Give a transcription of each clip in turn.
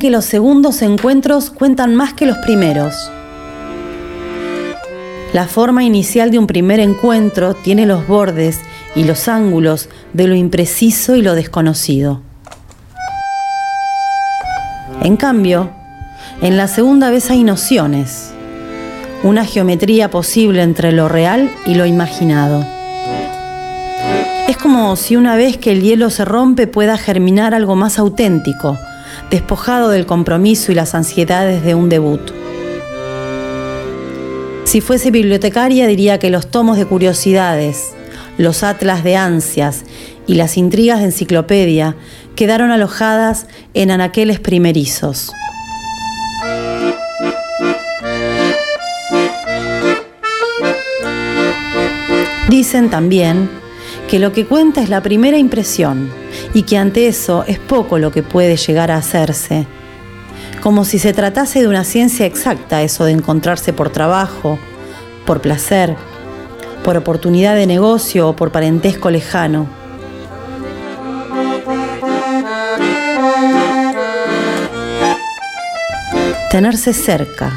Que los segundos encuentros cuentan más que los primeros. La forma inicial de un primer encuentro tiene los bordes y los ángulos de lo impreciso y lo desconocido. En cambio, en la segunda vez hay nociones, una geometría posible entre lo real y lo imaginado. Es como si una vez que el hielo se rompe pueda germinar algo más auténtico, despojado del compromiso y las ansiedades de un debut. Si fuese bibliotecaria diría que los tomos de curiosidades, los atlas de ansias y las intrigas de enciclopedia quedaron alojadas en anaqueles primerizos. Dicen también que lo que cuenta es la primera impresión y que ante eso es poco lo que puede llegar a hacerse como si se tratase de una ciencia exacta eso de encontrarse por trabajo, por placer, por oportunidad de negocio o por parentesco lejano. Tenerse cerca,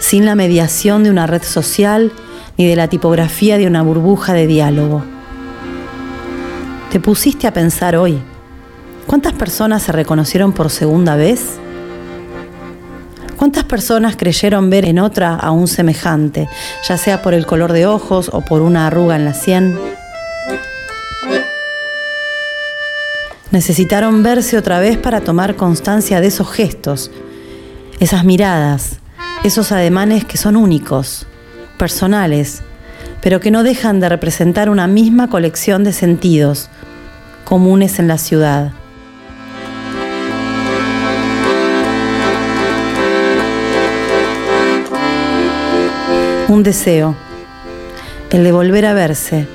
sin la mediación de una red social ni de la tipografía de una burbuja de diálogo. ¿Te pusiste a pensar hoy? ¿Cuántas personas se reconocieron por segunda vez? ¿Cuántas personas creyeron ver en otra a un semejante, ya sea por el color de ojos o por una arruga en la sien? Necesitaron verse otra vez para tomar constancia de esos gestos, esas miradas, esos ademanes que son únicos, personales, pero que no dejan de representar una misma colección de sentidos comunes en la ciudad. un deseo, el de volver a verse,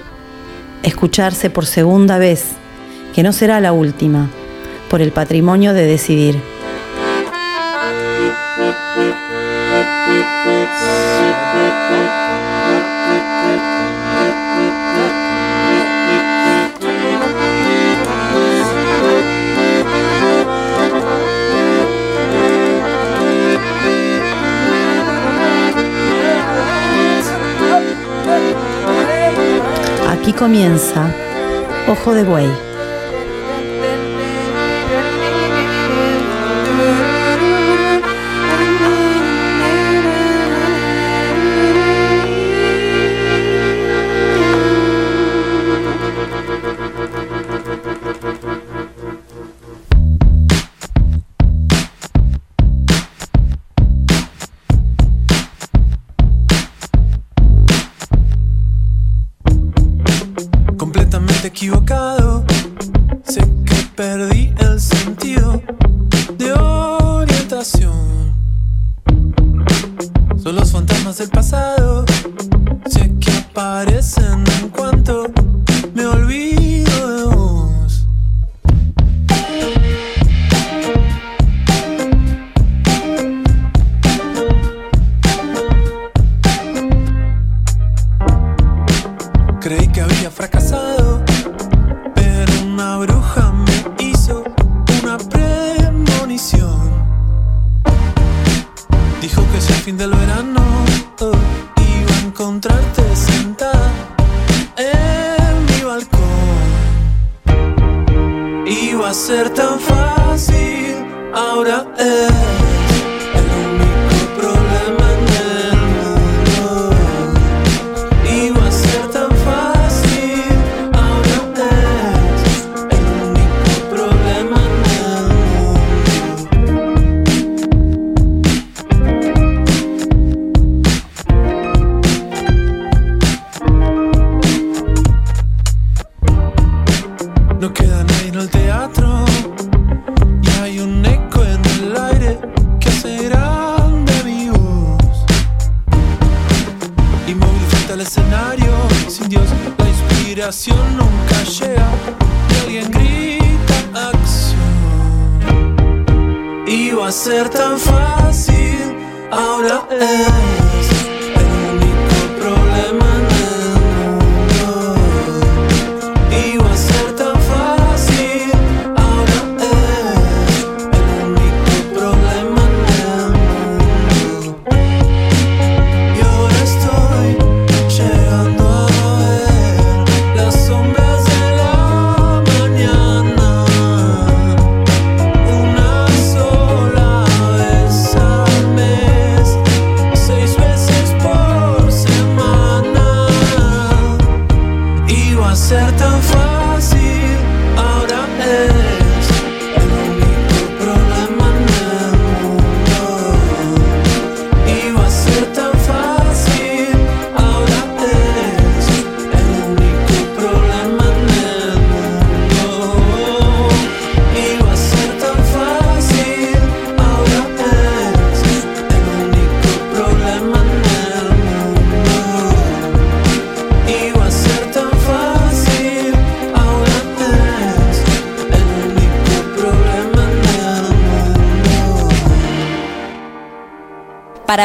escucharse por segunda vez, que no será la última, por el patrimonio de decidir. Comienza Ojo de Buey. Ser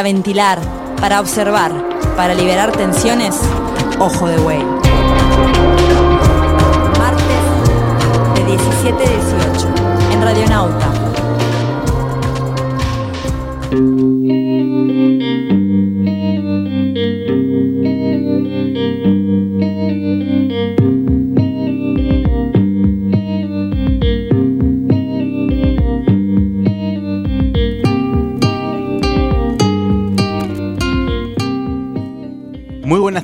para ventilar, para observar, para liberar tensiones, ojo de buey. Martes de 17 a 18 en Radionauta.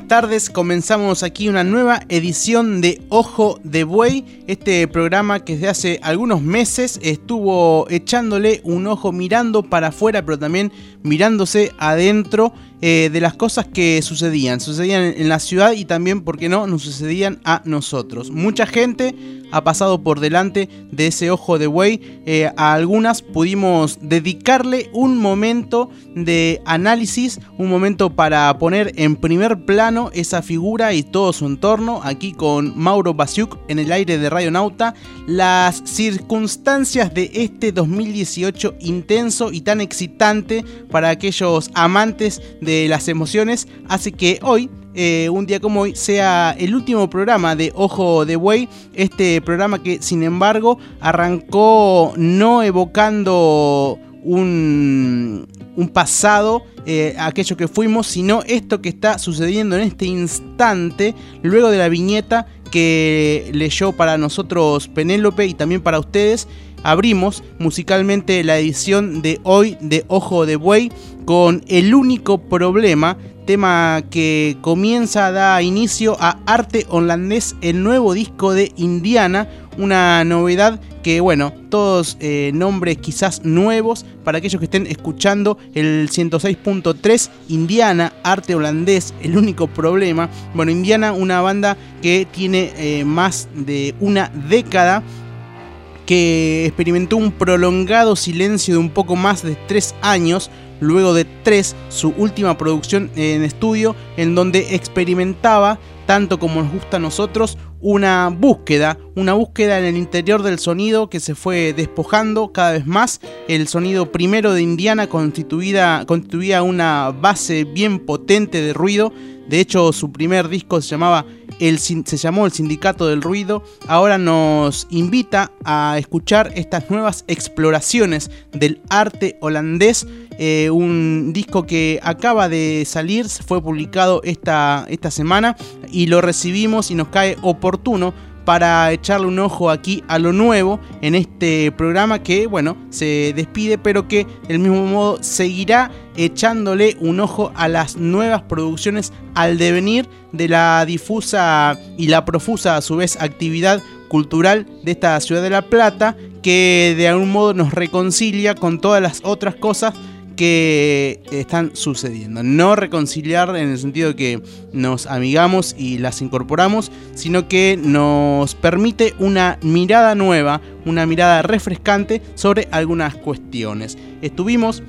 Tardes, comenzamos aquí una nueva edición de Ojo de Buey, este programa que desde hace algunos meses estuvo echándole un ojo mirando para afuera, pero también mirándose adentro eh, de las cosas que sucedían. Sucedían en la ciudad y también, ¿por qué no?, nos sucedían a nosotros. Mucha gente ha pasado por delante de ese ojo de buey. Eh, a algunas pudimos dedicarle un momento de análisis, un momento para poner en primer plano esa figura y todo su entorno. Aquí con Mauro Basiuk en el aire de Radio Nauta. Las circunstancias de este 2018 intenso y tan excitante para aquellos amantes las emociones hace que hoy eh, un día como hoy sea el último programa de Ojo de Buey, este programa que sin embargo arrancó no evocando un, un pasado, eh, aquello que fuimos, sino esto que está sucediendo en este instante, luego de la viñeta que leyó para nosotros Penélope y también para ustedes. Abrimos musicalmente la edición de hoy de Ojo de Buey con El único problema, tema que comienza a dar inicio a Arte Holandés, el nuevo disco de Indiana, una novedad que, bueno, todos eh, nombres quizás nuevos para aquellos que estén escuchando el 106.3 Indiana, arte holandés, el único problema. Bueno, Indiana, una banda que tiene eh, más de una década que experimentó un prolongado silencio de un poco más de tres años, luego de tres, su última producción en estudio, en donde experimentaba, tanto como nos gusta a nosotros, una búsqueda, una búsqueda en el interior del sonido que se fue despojando cada vez más. El sonido primero de Indiana constituía, una base bien potente de ruido. De hecho, su primer disco se llamaba el, se llamó El Sindicato del Ruido. Ahora nos invita a escuchar estas nuevas exploraciones del arte holandés eh, un disco que acaba de salir, fue publicado esta, esta semana y lo recibimos y nos cae oportuno para echarle un ojo aquí a lo nuevo en este programa que, bueno, se despide, pero que del mismo modo seguirá echándole un ojo a las nuevas producciones al devenir de la difusa y la profusa a su vez actividad cultural de esta ciudad de La Plata que de algún modo nos reconcilia con todas las otras cosas que están sucediendo. No reconciliar en el sentido de que nos amigamos y las incorporamos, sino que nos permite una mirada nueva, una mirada refrescante sobre algunas cuestiones. Estuvimos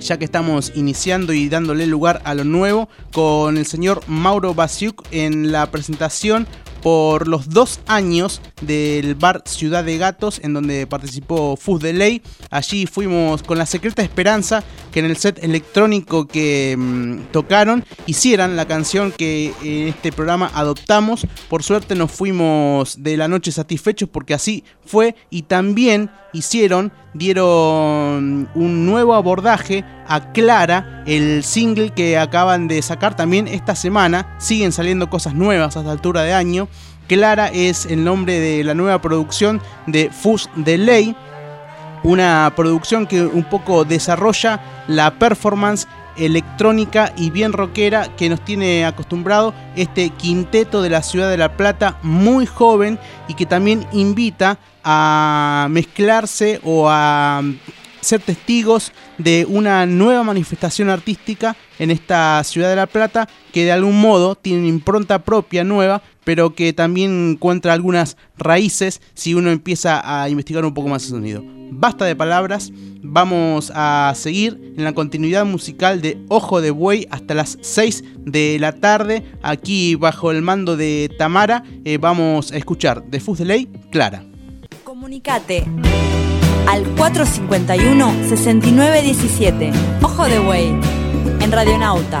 ya que estamos iniciando y dándole lugar a lo nuevo, con el señor Mauro Basiuk en la presentación por los dos años del bar Ciudad de Gatos, en donde participó Fuz de Ley. Allí fuimos con la secreta esperanza que en el set electrónico que mm, tocaron hicieran la canción que en este programa adoptamos. Por suerte nos fuimos de la noche satisfechos porque así fue y también hicieron, dieron un nuevo abordaje a Clara, el single que acaban de sacar también esta semana. Siguen saliendo cosas nuevas a esta altura de año. Clara es el nombre de la nueva producción de Fus de Ley, una producción que un poco desarrolla la performance electrónica y bien rockera que nos tiene acostumbrado este quinteto de la ciudad de La Plata, muy joven y que también invita a mezclarse o a ser testigos de una nueva manifestación artística en esta ciudad de La Plata que de algún modo tiene impronta propia nueva, pero que también encuentra algunas raíces si uno empieza a investigar un poco más el sonido. Basta de palabras, vamos a seguir en la continuidad musical de Ojo de Buey hasta las 6 de la tarde, aquí bajo el mando de Tamara, eh, vamos a escuchar de Fus de Ley, Clara. Comunicate al 451-6917. Ojo de Buey, en Radionauta.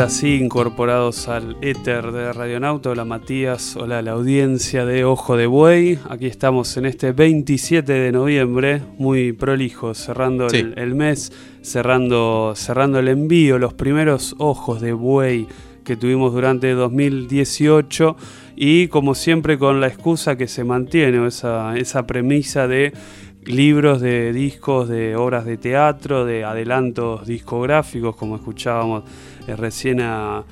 ahora sí, incorporados al éter de Radionauta, hola Matías, hola la audiencia de Ojo de Buey. Aquí estamos en este 27 de noviembre, muy prolijo, cerrando el, mes, cerrando, cerrando el envío, los primeros Ojos de Buey que tuvimos durante 2018 y como siempre con la excusa que se mantiene, esa, esa premisa de libros de discos, de obras de teatro, de adelantos discográficos, como escuchábamos eh, recién a,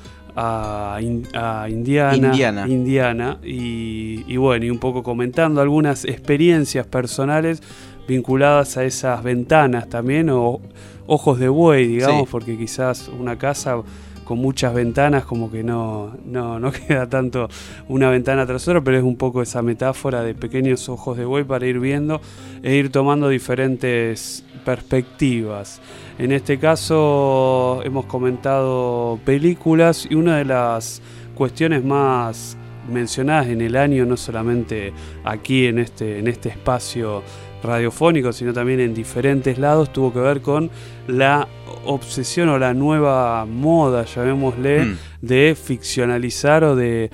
Indiana, Indiana. y, bueno, y un poco comentando algunas experiencias personales vinculadas a esas ventanas también, o ojos de buey, digamos, porque quizás una casa con muchas ventanas, como que no, no, no, queda tanto una ventana tras otra, pero es un poco esa metáfora de pequeños ojos de buey para ir viendo e ir tomando diferentes perspectivas. En este caso hemos comentado películas y una de las cuestiones más mencionadas en el año, no solamente aquí en este, en este espacio radiofónico, sino también en diferentes lados, tuvo que ver con la obsesión o la nueva moda, llamémosle, mm. de ficcionalizar o de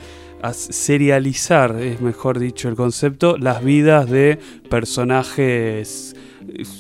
serializar, es mejor dicho el concepto, las vidas de personajes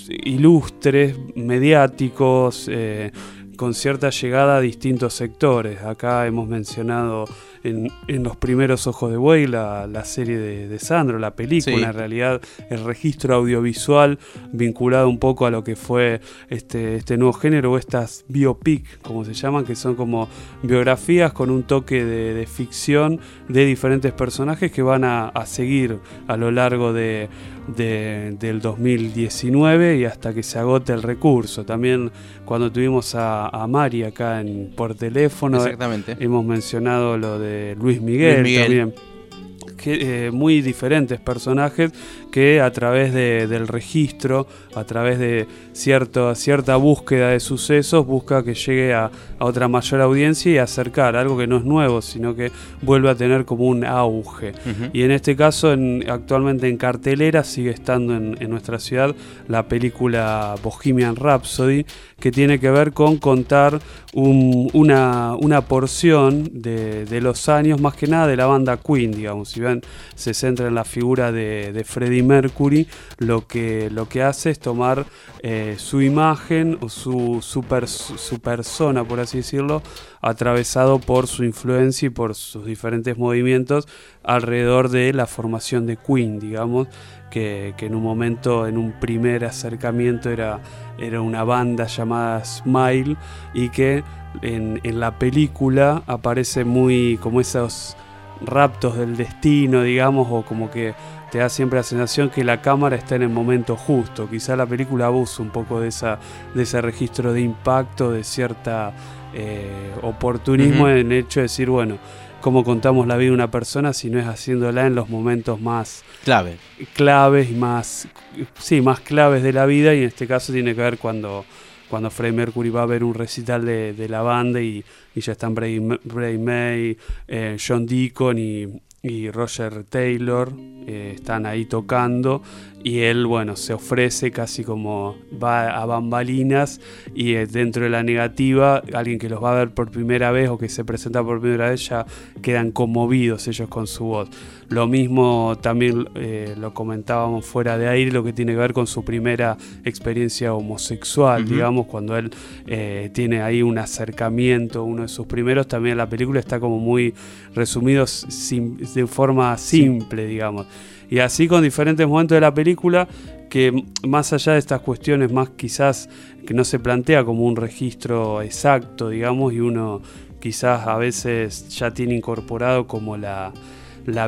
ilustres, mediáticos, eh, con cierta llegada a distintos sectores. Acá hemos mencionado en, los primeros Ojos de Buey la, serie de, Sandro, la película, en realidad el registro audiovisual vinculado un poco a lo que fue este, este nuevo género o estas biopic, como se llaman, que son como biografías con un toque de, ficción de diferentes personajes que van a seguir a lo largo de del 2019 y hasta que se agote el recurso. También cuando tuvimos a, Mari acá en, por teléfono, hemos mencionado lo de Luis Miguel, también. Que, eh, muy diferentes personajes que a través del registro, a través de cierto, cierta búsqueda de sucesos, busca que llegue a, otra mayor audiencia y acercar algo que no es nuevo, sino que vuelve a tener como un auge. Y en este caso, en, actualmente en cartelera, sigue estando en, nuestra ciudad la película Bohemian Rhapsody, que tiene que ver con contar una, una, porción de, los años, más que nada de la banda Queen, digamos. Si ven, se centra en la figura de, de Freddie Mercury, lo que, lo que hace es tomar eh, su imagen o su, su, persona, por así decirlo, atravesado por su influencia y por sus diferentes movimientos alrededor de la formación de Queen, digamos, que, en un momento, en un primer acercamiento era, era una banda llamada Smile y que en, en la película aparece muy como esos raptos del destino, digamos, o como que te da siempre la sensación que la cámara está en el momento justo. Quizá la película abusa un poco de, esa, de ese registro de impacto, de cierta eh, oportunismo en el hecho de decir, bueno, cómo contamos la vida de una persona si no es haciéndola en los momentos más Clave. claves y más, sí, más claves de la vida y en este caso tiene que ver cuando cuando Freddie Mercury va a ver un recital de, la banda y, ya están Bray, May, eh, John Deacon y, y Roger Taylor eh, están ahí tocando y él, bueno, se ofrece casi como va a bambalinas y eh, dentro de la negativa, alguien que los va a ver por primera vez o que se presenta por primera vez ya quedan conmovidos ellos con su voz. Lo mismo también eh, lo comentábamos fuera de aire, lo que tiene que ver con su primera experiencia homosexual, digamos, cuando él tiene ahí un acercamiento, uno de sus primeros, también la película está como muy resumido de forma simple, digamos. Y así con diferentes momentos de la película que más allá de estas cuestiones más quizás que no se plantea como un registro exacto, digamos, y uno quizás a veces ya tiene incorporado como la,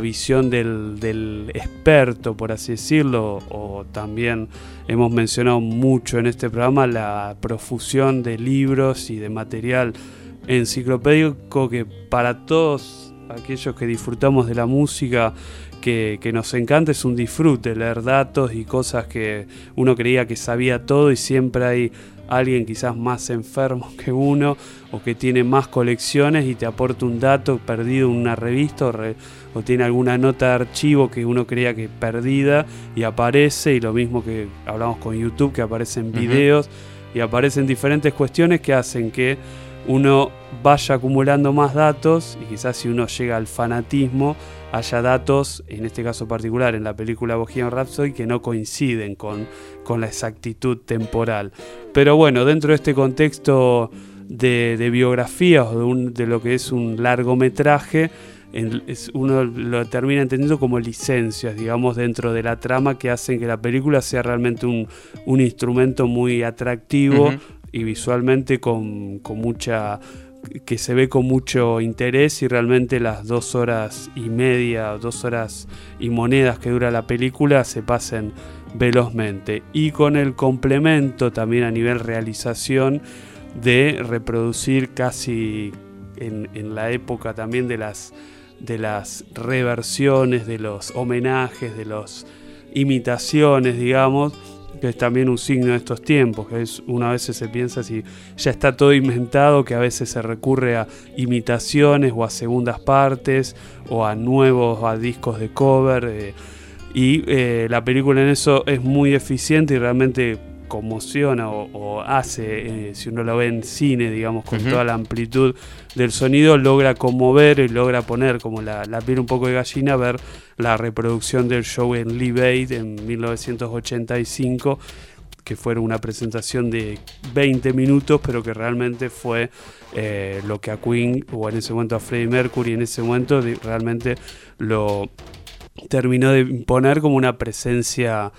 visión del, del, experto, por así decirlo, o también hemos mencionado mucho en este programa la profusión de libros y de material enciclopédico que para todos aquellos que disfrutamos de la música, que, nos encanta, es un disfrute leer datos y cosas que uno creía que sabía todo y siempre hay alguien quizás más enfermo que uno o que tiene más colecciones y te aporta un dato perdido en una revista o, tiene alguna nota de archivo que uno creía que perdida y aparece y lo mismo que hablamos con YouTube que aparecen videos y aparecen diferentes cuestiones que hacen que uno vaya acumulando más datos y quizás si uno llega al fanatismo haya datos, en este caso particular en la película Bohemian Rhapsody, que no coinciden con, con la exactitud temporal. Pero bueno, dentro de este contexto de, biografías o de, lo que es un largometraje, uno lo termina entendiendo como licencias, digamos, dentro de la trama que hacen que la película sea realmente un, instrumento muy atractivo y visualmente con, mucha que se ve con mucho interés y realmente las dos horas y media, dos horas y monedas que dura la película se pasen velozmente. Y con el complemento también a nivel realización de reproducir casi en, en la época también de las de las reversiones, de los homenajes, de las imitaciones, digamos, que es también un signo de estos tiempos, que es una vez se piensa si ya está todo inventado, que a veces se recurre a imitaciones o a segundas partes o a nuevos, a discos de cover. Eh, y eh, la película en eso es muy eficiente y realmente conmociona o, hace, eh, si uno lo ve en cine, digamos, con toda la amplitud del sonido, logra conmover y logra poner como la, piel un poco de gallina, ver la reproducción del show en Live en 1985 que fue una presentación de 20 minutos, pero que realmente fue eh, lo que a Queen, o en ese momento a Freddie Mercury, en ese momento realmente lo terminó de imponer como una presencia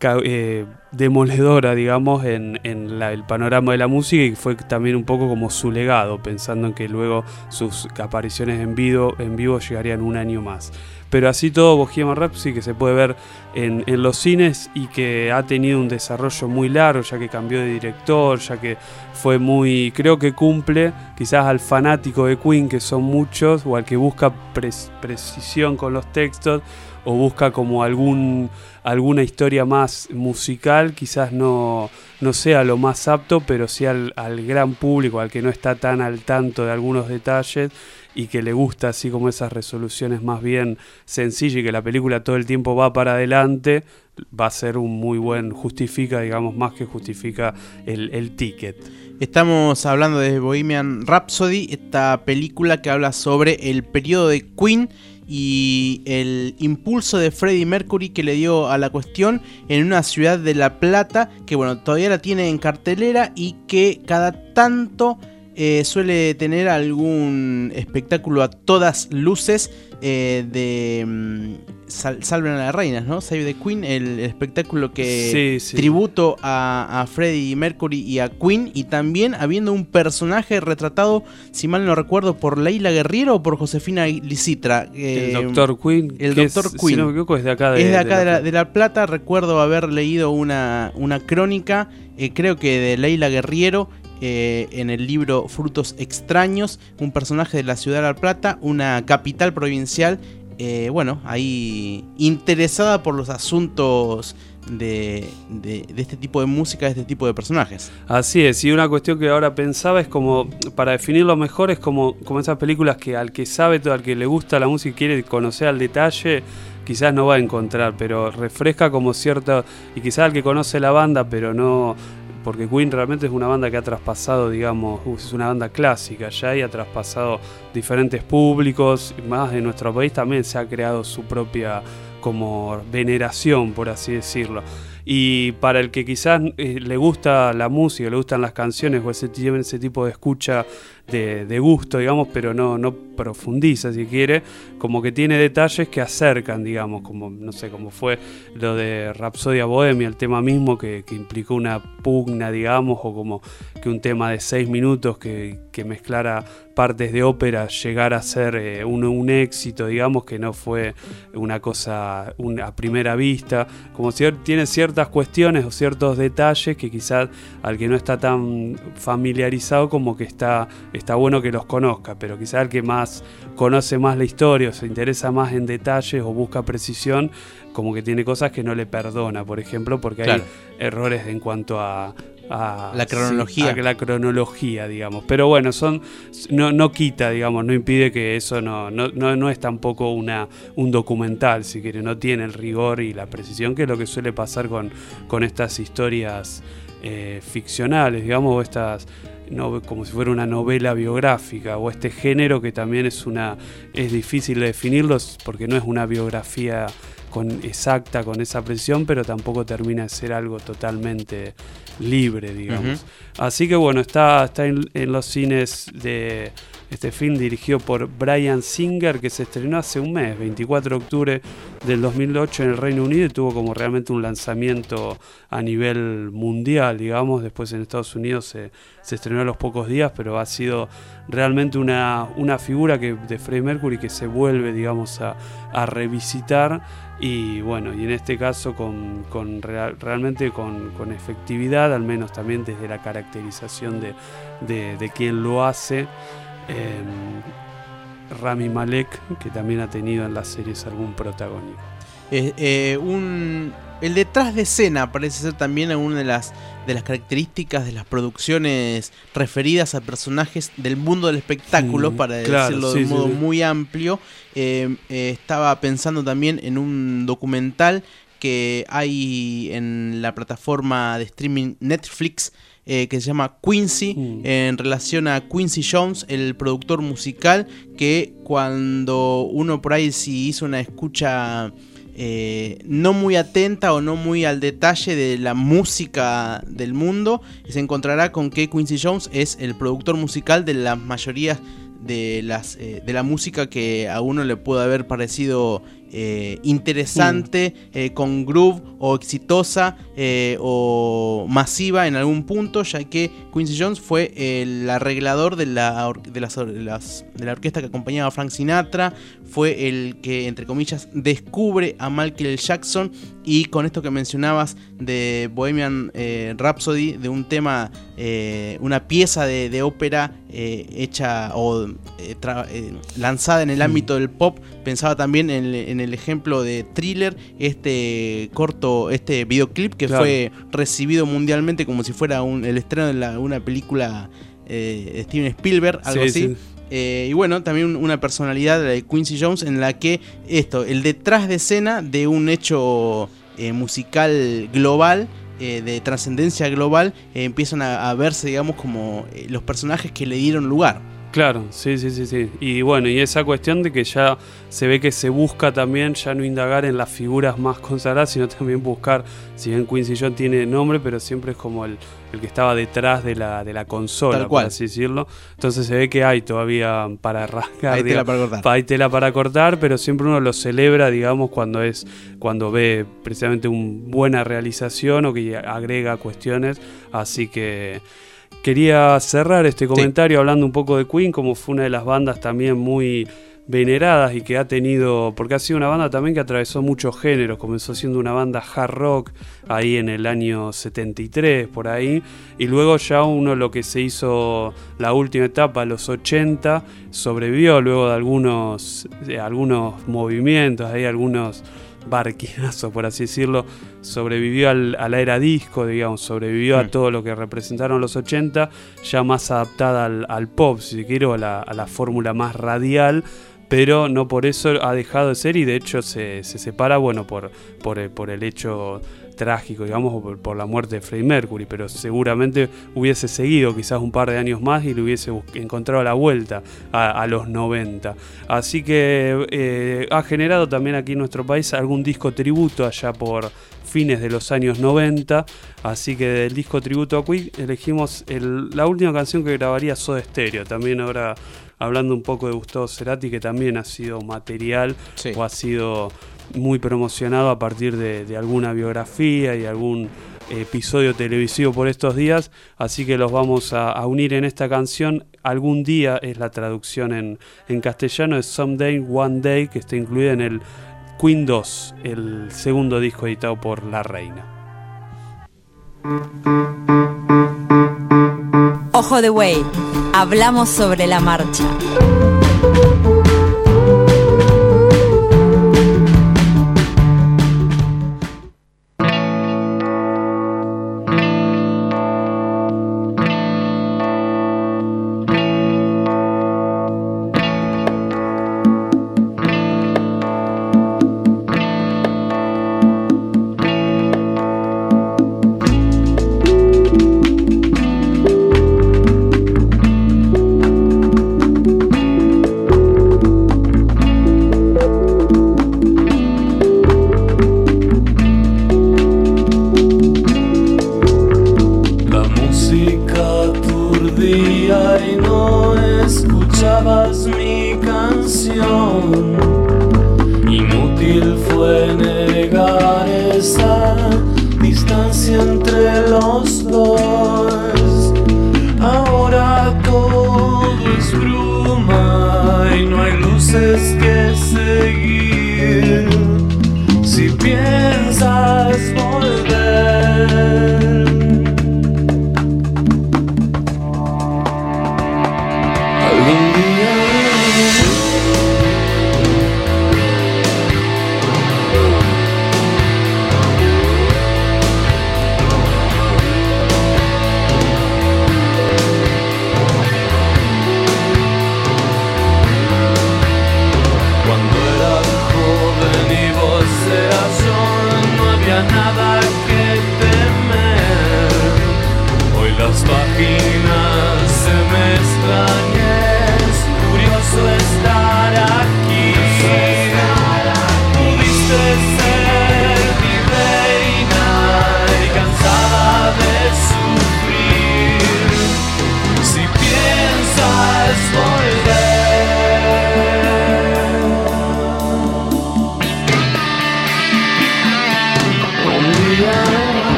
eh, demoledora, digamos, en, el panorama de la música y fue también un poco como su legado, pensando en que luego sus apariciones en vivo, en vivo llegarían un año más. Pero así todo, Bohemian Rhapsody que se puede ver en, los cines y que ha tenido un desarrollo muy largo, ya que cambió de director, ya que fue muy, creo que cumple quizás al fanático de Queen, que son muchos, o al que busca precisión con los textos, o busca como algún alguna historia más musical, quizás no, no sea lo más apto, pero sí al, gran público, al que no está tan al tanto de algunos detalles y que le gusta así como esas resoluciones más bien sencillas y que la película todo el tiempo va para adelante, va a ser un muy buen, justifica, digamos, más que justifica el ticket. Estamos hablando de Bohemian Rhapsody, esta película que habla sobre el periodo de Queen y el impulso de Freddie Mercury que le dio a la cuestión en una ciudad de La Plata que bueno, todavía la tiene en cartelera y que cada tanto eh, suele tener algún espectáculo a todas luces eh, de mm, Salven a las Reinas, ¿no? Save the Queen, el, espectáculo que tributo a, a, Freddie Mercury y a Queen, y también habiendo un personaje retratado, si mal no recuerdo, por Leila Guerriero o por Josefina Licitra. el Doctor Queen. El Doctor Queen. es de acá de, de, la, Plata. Recuerdo haber leído una, una crónica, eh, creo que de Leila Guerriero, eh, en el libro Frutos Extraños, un personaje de la ciudad de La Plata, una capital provincial, eh, bueno, ahí interesada por los asuntos de, este tipo de música, de este tipo de personajes. Así es, y una cuestión que ahora pensaba es como, para definirlo mejor, es como, como esas películas que al que sabe, al que le gusta la música y quiere conocer al detalle, quizás no va a encontrar, pero refresca como cierto, y quizás al que conoce la banda, pero no porque Queen realmente es una banda que ha traspasado, digamos, es una banda clásica ya y ha traspasado diferentes públicos, más de nuestro país también se ha creado su propia como veneración, por así decirlo. Y para el que quizás eh, le gusta la música, le gustan las canciones o ese, ese tipo de escucha de, gusto, digamos, pero no, no profundiza si quiere, como que tiene detalles que acercan, digamos, como, no sé, como fue lo de Rapsodia Bohemia, el tema mismo que, implicó una pugna, digamos, o como que un tema de seis minutos que, que mezclara partes de ópera llegar a ser eh, un, éxito, digamos, que no fue una cosa a primera vista, como si tiene ciertas cuestiones o ciertos detalles que quizás al que no está tan familiarizado como que está, está bueno que los conozca, pero quizás al que más conoce más la historia se interesa más en detalles o busca precisión, como que tiene cosas que no le perdona, por ejemplo, porque hay errores en cuanto a, la cronología. la cronología, digamos. Pero bueno, son no, no quita, digamos, no impide que eso no, no, no, es tampoco una, un documental, si quiere, no tiene el rigor y la precisión que es lo que suele pasar con, con estas historias eh, ficcionales, digamos, o estas no, como si fuera una novela biográfica o este género que también es una es difícil de definirlo porque no es una biografía con exacta con esa precisión pero tampoco termina de ser algo totalmente libre, digamos. Así que bueno, está, está en, los cines de este film dirigido por Brian Singer que se estrenó hace un mes, 24 de octubre del 2008 en el Reino Unido y tuvo como realmente un lanzamiento a nivel mundial, digamos. Después en Estados Unidos se, estrenó a los pocos días, pero ha sido realmente una, una figura que, de Freddie Mercury que se vuelve, digamos, a, a revisitar y bueno, y en este caso con, con realmente con, con, efectividad, al menos también desde la caracterización de, de, de quien lo hace. Eh, Rami Malek, que también ha tenido en las series algún protagonismo. Eh, eh, un, el detrás de escena parece ser también una de las, de las características de las producciones referidas a personajes del mundo del espectáculo, para decirlo de un modo muy amplio. Eh, eh, estaba pensando también en un documental que hay en la plataforma de streaming Netflix eh, que se llama Quincy, mm. en relación a Quincy Jones, el productor musical, que cuando uno por ahí si hizo una escucha eh, no muy atenta o no muy al detalle de la música del mundo, se encontrará con que Quincy Jones es el productor musical de la mayoría de, las, eh, de la música que a uno le pudo haber parecido eh, interesante, eh, con groove o exitosa eh, o masiva en algún punto, ya que Quincy Jones fue el arreglador de la, de, las, de, la orquesta que acompañaba a Frank Sinatra, fue el que, entre comillas, descubre a Michael Jackson y con esto que mencionabas de Bohemian Rhapsody, de un tema, una pieza de, ópera hecha o lanzada en el ámbito del pop, pensaba también en en el ejemplo de Thriller, este corto, este videoclip que fue recibido mundialmente como si fuera un, el estreno de una película eh, de Steven Spielberg, algo así. Eh, y bueno, también una personalidad de Quincy Jones en la que esto, el detrás de escena de un hecho eh, musical global de trascendencia global empiezan a, verse, digamos, como los personajes que le dieron lugar. Claro, sí, sí, sí, sí. Y bueno, y esa cuestión de que ya se ve que se busca también ya no indagar en las figuras más consagradas, sino también buscar, si bien Quincy John tiene nombre, pero siempre es como el, el que estaba detrás de la, de la consola, por así decirlo. Entonces se ve que hay todavía para arrancar. Hay tela para cortar. Hay tela para cortar, pero siempre uno lo celebra, digamos, cuando es, cuando ve precisamente una buena realización o que agrega cuestiones. Así que quería cerrar este comentario hablando un poco de Queen, como fue una de las bandas también muy veneradas y que ha tenido, porque ha sido una banda también que atravesó muchos géneros, comenzó siendo una banda hard rock ahí en el año 73 por ahí, y luego ya uno lo que se hizo la última etapa, los 80, sobrevivió luego de algunos, de algunos movimientos, hay algunos barquinazo, por así decirlo, sobrevivió al, a la era disco, digamos, sobrevivió a mm. todo lo que representaron los 80, ya más adaptada al, pop, si quiero, a la, a la fórmula más radial, pero no por eso ha dejado de ser y de hecho se, se separa, bueno, por, por, por el hecho trágico, digamos, por, la muerte de Freddie Mercury, pero seguramente hubiese seguido quizás un par de años más y le hubiese encontrado la vuelta a, los 90. Así que eh, ha generado también aquí en nuestro país algún disco tributo allá por fines de los años 90, así que del disco tributo a Queen elegimos la última canción que grabaría Soda Stereo, también ahora hablando un poco de Gustavo Cerati, que también ha sido material o ha sido muy promocionado a partir de, alguna biografía y algún episodio televisivo por estos días, así que los vamos a, unir en esta canción. Algún día es la traducción en, en castellano, es Someday, One Day, que está incluida en el Queen 2, el segundo disco editado por La Reina. Ojo de Way, hablamos sobre la marcha.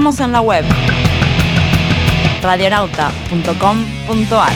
Estamos en la web radionauta.com.ar.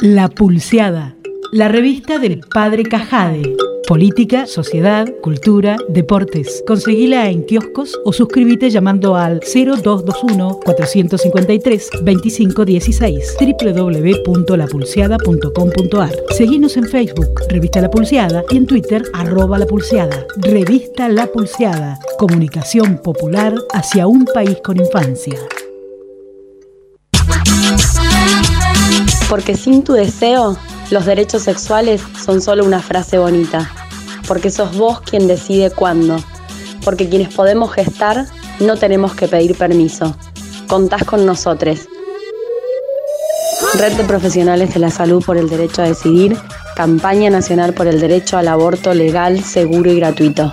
La Pulseada, la revista del Padre Cajade. Política, sociedad, cultura, deportes. Conseguila en kioscos o suscríbete llamando al 0221 453 2516 www.lapulseada.com.ar. Seguinos en Facebook, Revista La Pulseada, y en Twitter, arroba La Pulseada. Revista La Pulseada. Comunicación popular hacia un país con infancia. Porque sin tu deseo, los derechos sexuales son solo una frase bonita. Porque sos vos quien decide cuándo. Porque quienes podemos gestar, no tenemos que pedir permiso. Contás con nosotros. Red de Profesionales de la Salud por el Derecho a Decidir, Campaña Nacional por el Derecho al Aborto Legal, Seguro y Gratuito.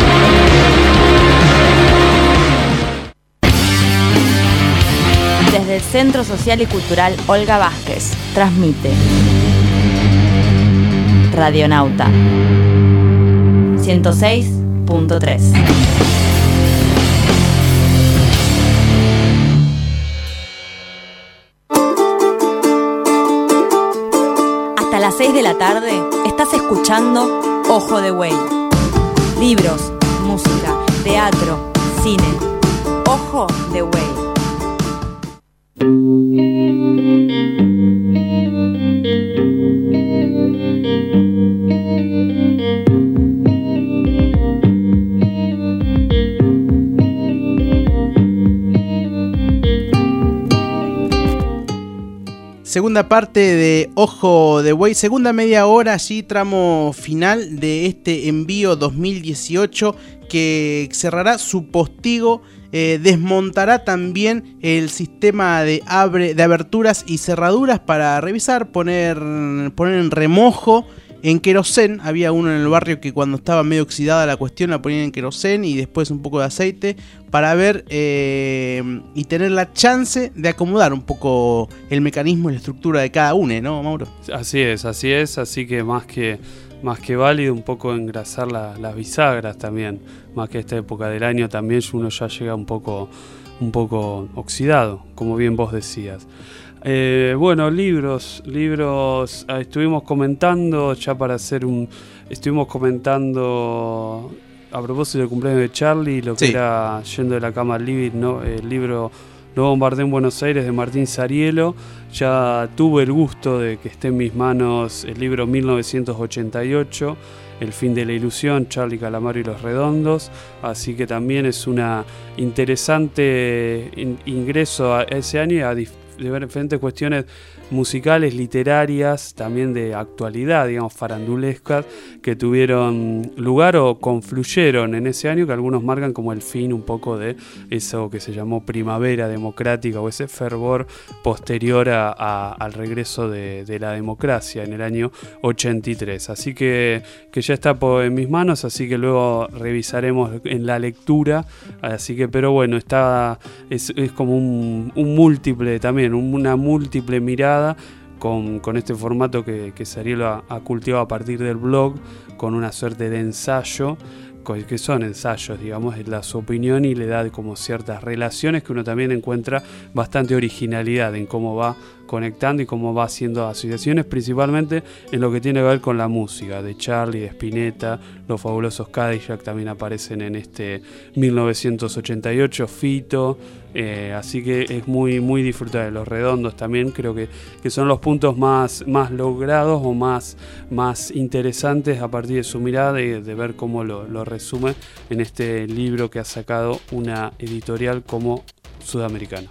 Centro Social y Cultural Olga Vázquez, transmite Radionauta 106.3. Hasta las 6 de la tarde estás escuchando Ojo de Güey. Libros, música, teatro, cine. Ojo de Güey. Segunda parte de Ojo de Buey, segunda media hora, allí tramo final de este envío 2018 que cerrará su postigo eh, desmontará también el sistema de, abre, de aberturas y cerraduras para revisar, poner, poner en remojo. En querosén, había uno en el barrio que cuando estaba medio oxidada la cuestión la ponían en querosén y después un poco de aceite para ver eh, y tener la chance de acomodar un poco el mecanismo y la estructura de cada uno, ¿no, Mauro? Así es, así es, así que más que más que válido un poco engrasar las bisagras también, más que esta época del año también uno ya llega un poco, un poco oxidado, como bien vos decías. Eh, bueno, libros, libros, ah, estuvimos comentando ya para hacer un, estuvimos comentando a propósito del cumpleaños de Charlie, lo que era Yendo de la cama al living, ¿no? el libro lo bombardé en Buenos Aires de Martín Sarielo. Ya tuve el gusto de que esté en mis manos el libro 1988, El fin de la ilusión, Charlie Calamaro y los Redondos. Así que también es una interesante ingreso a ese año a diferentes cuestiones musicales, literarias, también de actualidad, digamos, farandulescas, que tuvieron lugar o confluyeron en ese año, que algunos marcan como el fin un poco de eso que se llamó primavera democrática o ese fervor posterior al regreso de, la democracia en el año 83. Así que, que ya está en mis manos, así que luego revisaremos en la lectura. Así que, pero bueno, está, es, como un, un múltiple también, una múltiple mirada con, este formato que, que Sariel ha, cultivado a partir del blog, con una suerte de ensayo, que son ensayos, digamos, es la su opinión y le da como ciertas relaciones que uno también encuentra bastante originalidad en cómo va conectando y cómo va haciendo asociaciones, principalmente en lo que tiene que ver con la música, de Charlie, de Spinetta, los fabulosos Cadillac también aparecen en este 1988, Fito, eh, así que es muy, muy disfrutable. Los redondos también creo que, que son los puntos más, más logrados o más, más interesantes a partir de su mirada y de ver cómo lo, lo resume en este libro que ha sacado una editorial como Sudamericana.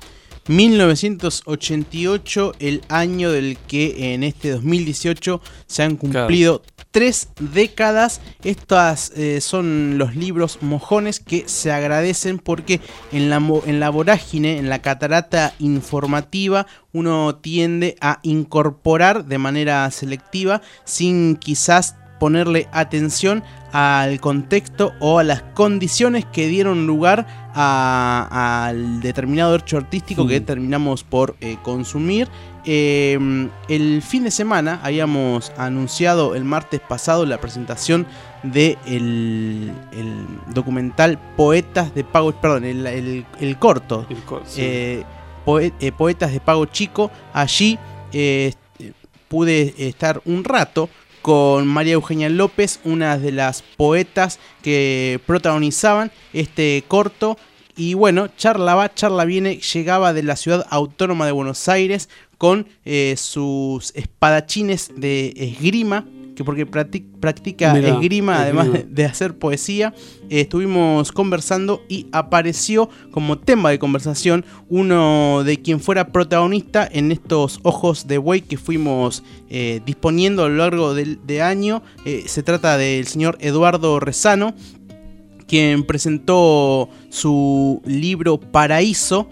1988, el año del que en este 2018 se han cumplido tres décadas. Estas eh, son los libros mojones que se agradecen porque en la, en la vorágine, en la catarata informativa, uno tiende a incorporar de manera selectiva sin quizás ponerle atención al contexto o a las condiciones que dieron lugar al determinado hecho artístico que terminamos por eh, consumir. Em, el fin de semana habíamos anunciado el martes pasado la presentación de el, documental Poetas de Pago, perdón, el, corto, eh, eh, Poetas de Pago Chico. Allí pude estar un rato con María Eugenia López, una de las poetas que protagonizaban este corto. Y bueno, charla va, charla viene, llegaba de la ciudad autónoma de Buenos Aires con eh, sus espadachines de esgrima, que porque practica esgrima, además de, hacer poesía. Eh, estuvimos conversando y apareció como tema de conversación uno de quien fuera protagonista en estos ojos de buey que fuimos eh, disponiendo a lo largo del de año. Eh, se trata del señor Eduardo Rezano, quien presentó su libro Paraíso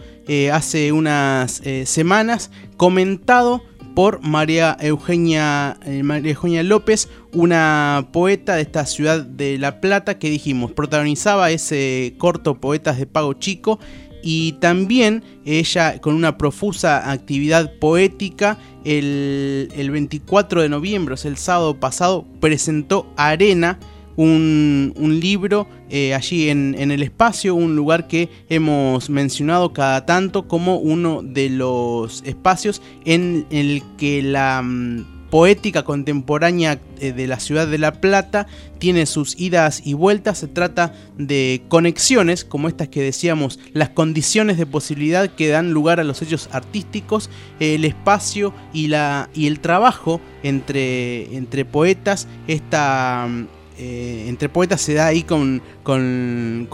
hace unas semanas, comentado por María Eugenia, eh, María Eugenia López, una poeta de esta ciudad de La Plata que dijimos protagonizaba ese corto Poetas de Pago Chico y también ella con una profusa actividad poética el, el 24 de noviembre, o el sábado pasado, presentó Arena un, libro eh, allí en, el espacio, un lugar que hemos mencionado cada tanto como uno de los espacios en el que la mm, poética contemporánea eh, de la ciudad de La Plata tiene sus idas y vueltas, se trata de conexiones como estas que decíamos, las condiciones de posibilidad que dan lugar a los hechos artísticos, el espacio y, la, y el trabajo entre, entre poetas, esta mm, eh, entre poetas se da ahí con,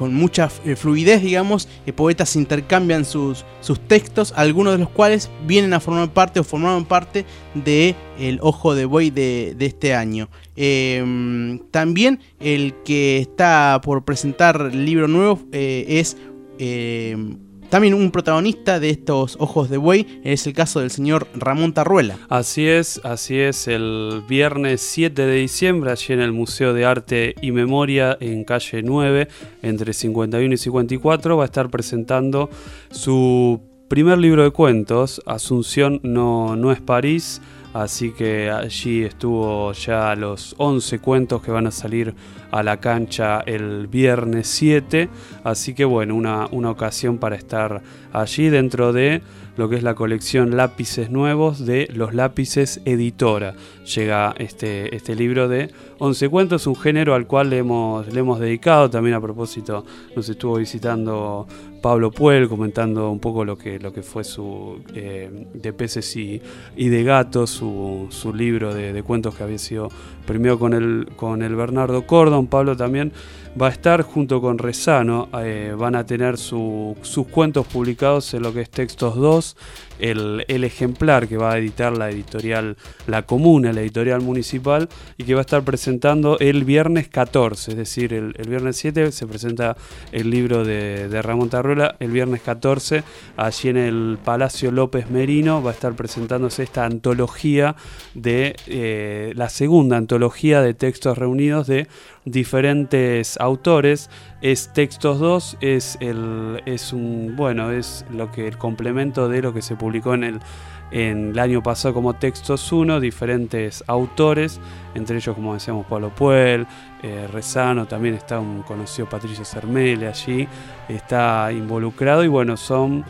mucha eh, fluidez, digamos. Eh, poetas intercambian sus, sus, textos, algunos de los cuales vienen a formar parte o formaron parte de El Ojo de Buey de, de este año. Em, también el que está por presentar libro nuevo es em, también un protagonista de estos Ojos de Buey es el caso del señor Ramón Tarruela. Así es, así es, el viernes 7 de diciembre, allí en el Museo de Arte y Memoria en calle 9, entre 51 y 54, va a estar presentando su primer libro de cuentos, Asunción no, no es París. Así que allí estuvo ya los 11 cuentos que van a salir a la cancha el viernes 7. Así que bueno, una, una ocasión para estar allí dentro de lo que es la colección Lápices Nuevos de los Lápices Editora. Llega este, este libro de 11 cuentos, un género al cual le hemos, le hemos dedicado. También a propósito, nos estuvo visitando Pablo Puel comentando un poco lo que, lo que fue su eh, de peces y, de gatos, su, su libro de, de, cuentos que había sido premiado con el, con el Bernardo Cordon. Pablo también va a estar junto con Rezano, eh, van a tener sus cuentos publicados en lo que es Textos 2, el, ejemplar que va a editar la editorial La Comuna, la editorial municipal, y que va a estar presentando el viernes 14, es decir, el, viernes 7 se presenta el libro de, Ramón El viernes 14, allí en el Palacio López Merino, va a estar presentándose esta antología de eh, la segunda antología de textos reunidos de diferentes autores. Es Textos 2, es, el, es un, bueno, es lo que el complemento de lo que se publicó en el, en el año pasado como Textos 1, diferentes autores, entre ellos, como decíamos, Pablo Puel, eh, Rezano, también está un conocido Patricio Cermele allí, está involucrado y bueno, son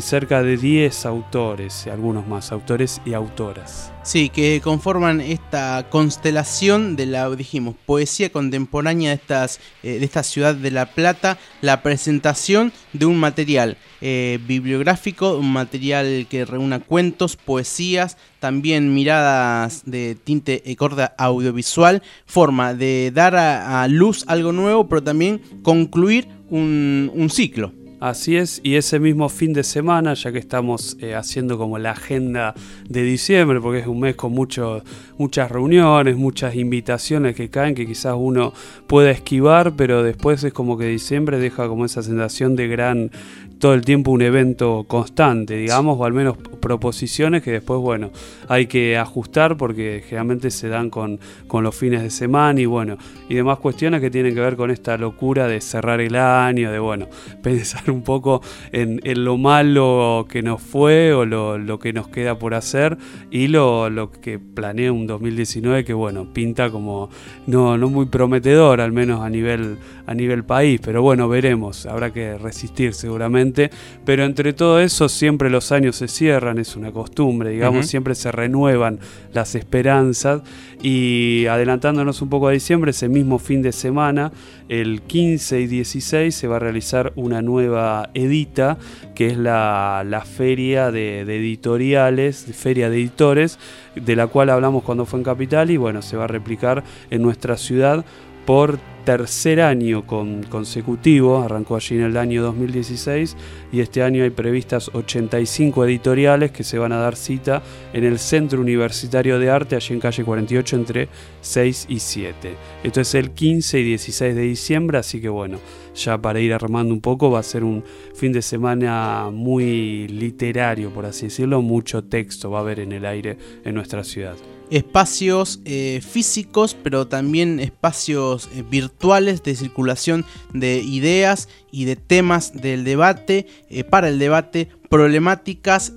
cerca de 10 autores, algunos más, autores y autoras. Sí, que conforman esta constelación de la, dijimos, poesía contemporánea de, estas, eh, de esta ciudad de La Plata, la presentación de un material eh, bibliográfico, un material que reúna cuentos, poesías, también miradas de tinte y corda audiovisual, forma de dar a, luz algo nuevo, pero también concluir un ciclo. Así es, y ese mismo fin de semana, ya que estamos eh, haciendo como la agenda de diciembre, porque es un mes con muchas reuniones, muchas invitaciones que caen, que quizás uno pueda esquivar, pero después es como que diciembre deja como esa sensación de gran todo el tiempo un evento constante, digamos, o al menos proposiciones que después, bueno, hay que ajustar porque generalmente se dan con, con los fines de semana y bueno, y demás cuestiones que tienen que ver con esta locura de cerrar el año, de bueno, pensar un poco en, lo malo que nos fue o lo, que nos queda por hacer y lo, lo, que planea un 2019 que bueno, pinta como no, no muy prometedor, al menos a nivel, a nivel país, pero bueno, veremos, habrá que resistir seguramente. Pero entre todo eso siempre los años se cierran, es una costumbre, digamos, siempre se renuevan las esperanzas. Y adelantándonos un poco a diciembre, ese mismo fin de semana, el 15 y 16 se va a realizar una nueva edita, que es la, feria de, editoriales, feria de editores, de la cual hablamos cuando fue en Capital y bueno, se va a replicar en nuestra ciudad por tercer año consecutivo, arrancó allí en el año 2016 y este año hay previstas 85 editoriales que se van a dar cita en el Centro Universitario de Arte, allí en calle 48 entre 6 y 7. Esto es el 15 y 16 de diciembre, así que bueno, ya para ir armando un poco va a ser un fin de semana muy literario, por así decirlo, mucho texto va a haber en el aire en nuestra ciudad espacios eh, físicos, pero también espacios eh, virtuales de circulación de ideas y de temas del debate, eh, para el debate, problemáticas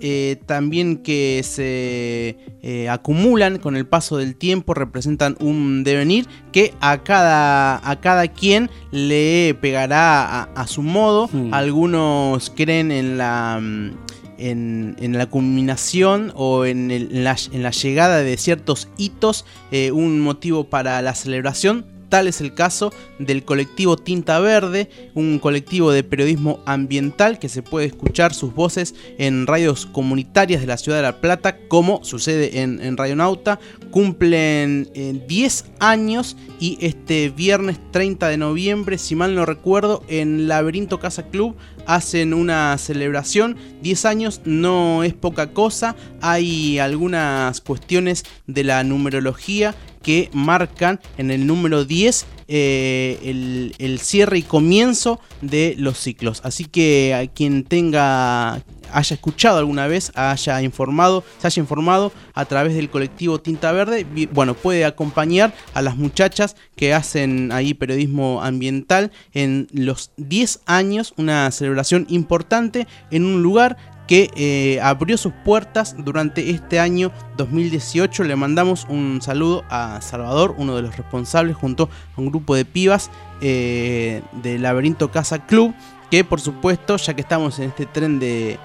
también que se acumulan con el paso del tiempo, representan un devenir que a cada, a cada quien le pegará a, su modo. Algunos creen en la en, la culminación o en, la, llegada de ciertos hitos eh, un motivo para la celebración. Tal es el caso del colectivo Tinta Verde, un colectivo de periodismo ambiental que se puede escuchar sus voces en radios comunitarias de la ciudad de La Plata, como sucede en, en Radionauta. Cumplen 10 eh, años y este viernes 30 de noviembre, si mal no recuerdo, en Laberinto Casa Club hacen una celebración. 10 años no es poca cosa. Hay algunas cuestiones de la numerología que marcan en el número 10 eh, el, el, cierre y comienzo de los ciclos. Así que a quien tenga haya escuchado alguna vez, haya informado, se haya informado a través del colectivo Tinta Verde, bueno, puede acompañar a las muchachas que hacen ahí periodismo ambiental en los 10 años, una celebración importante en un lugar que eh, abrió sus puertas durante este año 2018. Le mandamos un saludo a Salvador, uno de los responsables, junto a un grupo de pibas eh, del Laberinto Casa Club, que por supuesto, ya que estamos en este tren de,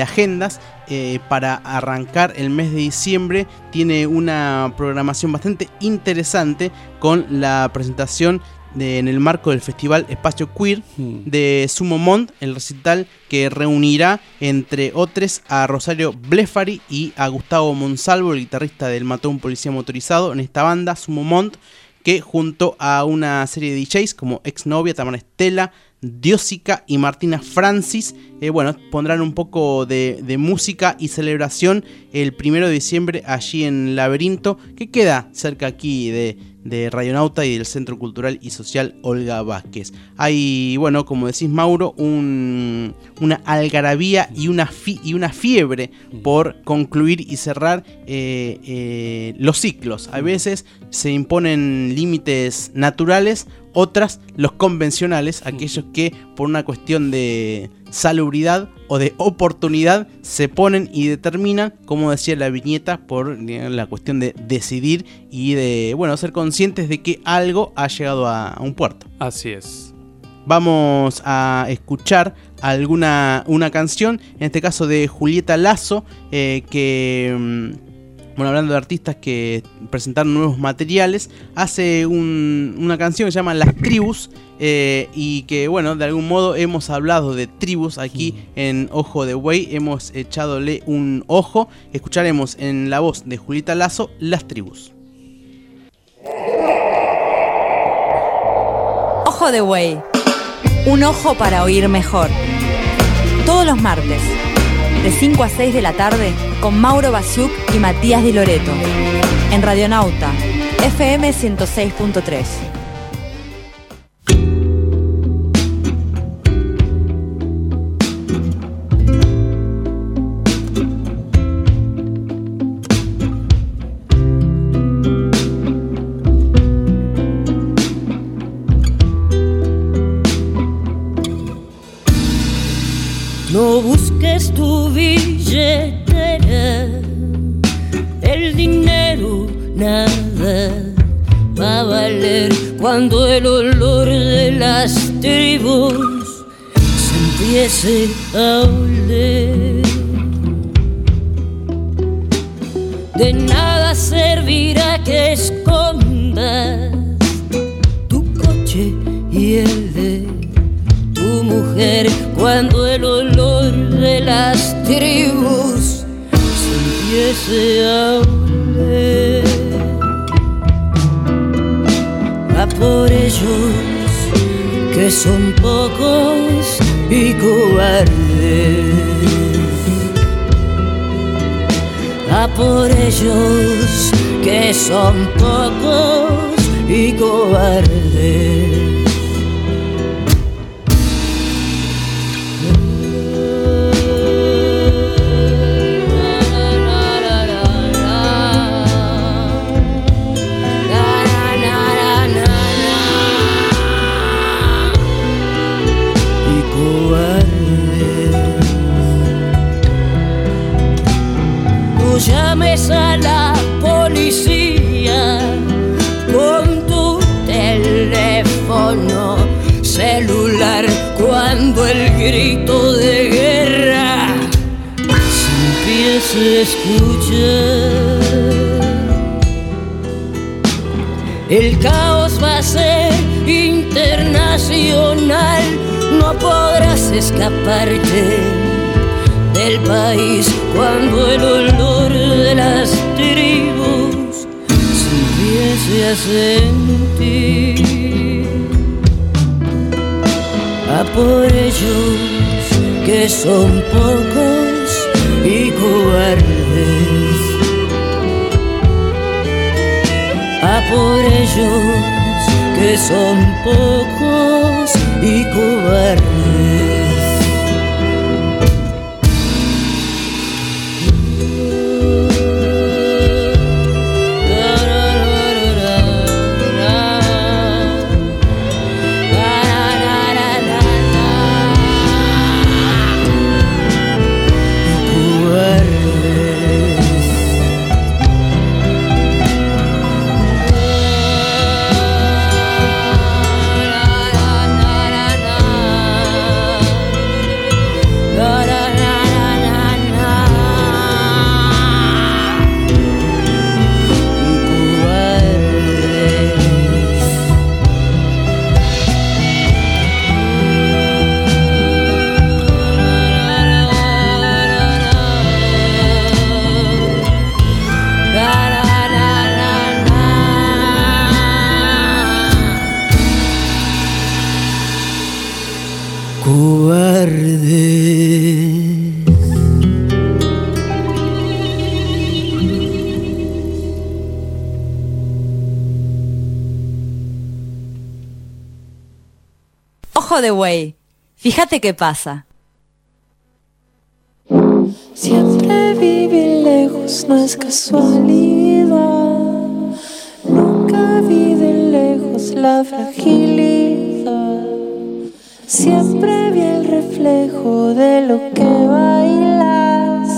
agendas eh, para arrancar el mes de diciembre. Tiene una programación bastante interesante con la presentación en el marco del festival Espacio Queer hmm. de Sumo Mont, el recital que reunirá entre otros a Rosario Blefari y a Gustavo Monsalvo, el guitarrista del Matón Policía Motorizado, en esta banda Sumo Mont, que junto a una serie de DJs como Exnovia, Tamara Estela, Diosica y Martina Francis, eh, bueno, pondrán un poco de, música y celebración el primero de diciembre allí en Laberinto, que queda cerca aquí de, de Radionauta y del Centro Cultural y Social Olga Vázquez. Hay, bueno, como decís Mauro, una algarabía y una, y una fiebre por concluir y cerrar eh, eh, los ciclos. A veces se imponen límites naturales otras los convencionales, aquellos que por una cuestión de salubridad o de oportunidad se ponen y determinan, como decía la viñeta, por la cuestión de decidir y de, bueno, ser conscientes de que algo ha llegado a, un puerto. Así es. Vamos a escuchar alguna una canción, en este caso de Julieta Lazo, eh, que mm, bueno, hablando de artistas que presentaron nuevos materiales, hace una canción que se llama Las Tribus eh, y que, bueno, de algún modo hemos hablado de tribus aquí en Ojo de Buey, hemos echadole un ojo, escucharemos en la voz de Julita Lazo Las Tribus. Ojo de Buey, un ojo para oír mejor. Todos los martes, de 5 a 6 de la tarde, con Mauro Basiuk y Matías Di Loreto. En Radionauta, FM 106.3. cuando el olor de las tribus se empiece a oler. De nada servirá que escondas tu coche y el de tu mujer cuando el olor empiece a oler. por ellos que son pocos y cobardes. A por ellos que son pocos y cobardes. Grito de guerra se empiece a escuchar. El caos va a ser internacional, no podrás escaparte del país cuando el olor de las tribus se empiece a sentir. Por ellos que son pocos y cobardes. A por ellos que son pocos y cobardes. Way. Fíjate qué pasa. Siempre vivir lejos no es casualidad. Nunca vi de lejos la fragilidad. Siempre vi el reflejo de lo que bailas.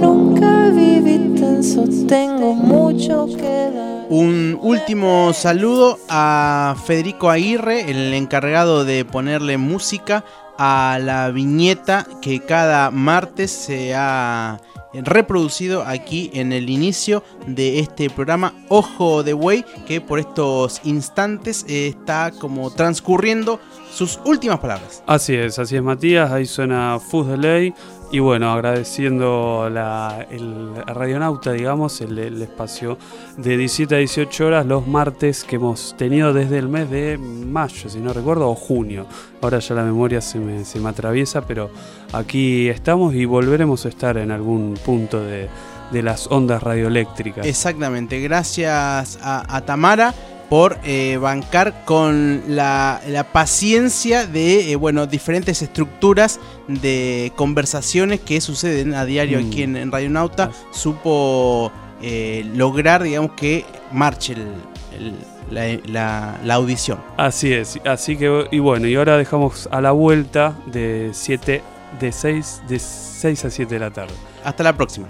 Nunca viví tenso, tengo mucho que dar. Un último saludo a Federico Aguirre, el encargado de ponerle música a la viñeta que cada martes se ha reproducido aquí en el inicio de este programa Ojo de Buey, que por estos instantes está como transcurriendo sus últimas palabras. Así es, así es Matías, ahí suena Fuzz Delay Y bueno, agradeciendo la, el Radionauta, digamos, el, espacio de 17 a 18 horas los martes que hemos tenido desde el mes de mayo, si no recuerdo, o junio. Ahora ya la memoria se me, atraviesa, pero aquí estamos y volveremos a estar en algún punto de, las ondas radioeléctricas. Exactamente, gracias a, a Tamara por eh, bancar con la, la paciencia de eh, bueno, diferentes estructuras de conversaciones que suceden a diario Mm. aquí en, en Radio Nauta. Supo eh, lograr, digamos, que marche el- el- la, la- la audición. Así es, así que y bueno, y ahora dejamos a la vuelta de 7 de 6 de 6 a 7 de la tarde. Hasta la próxima.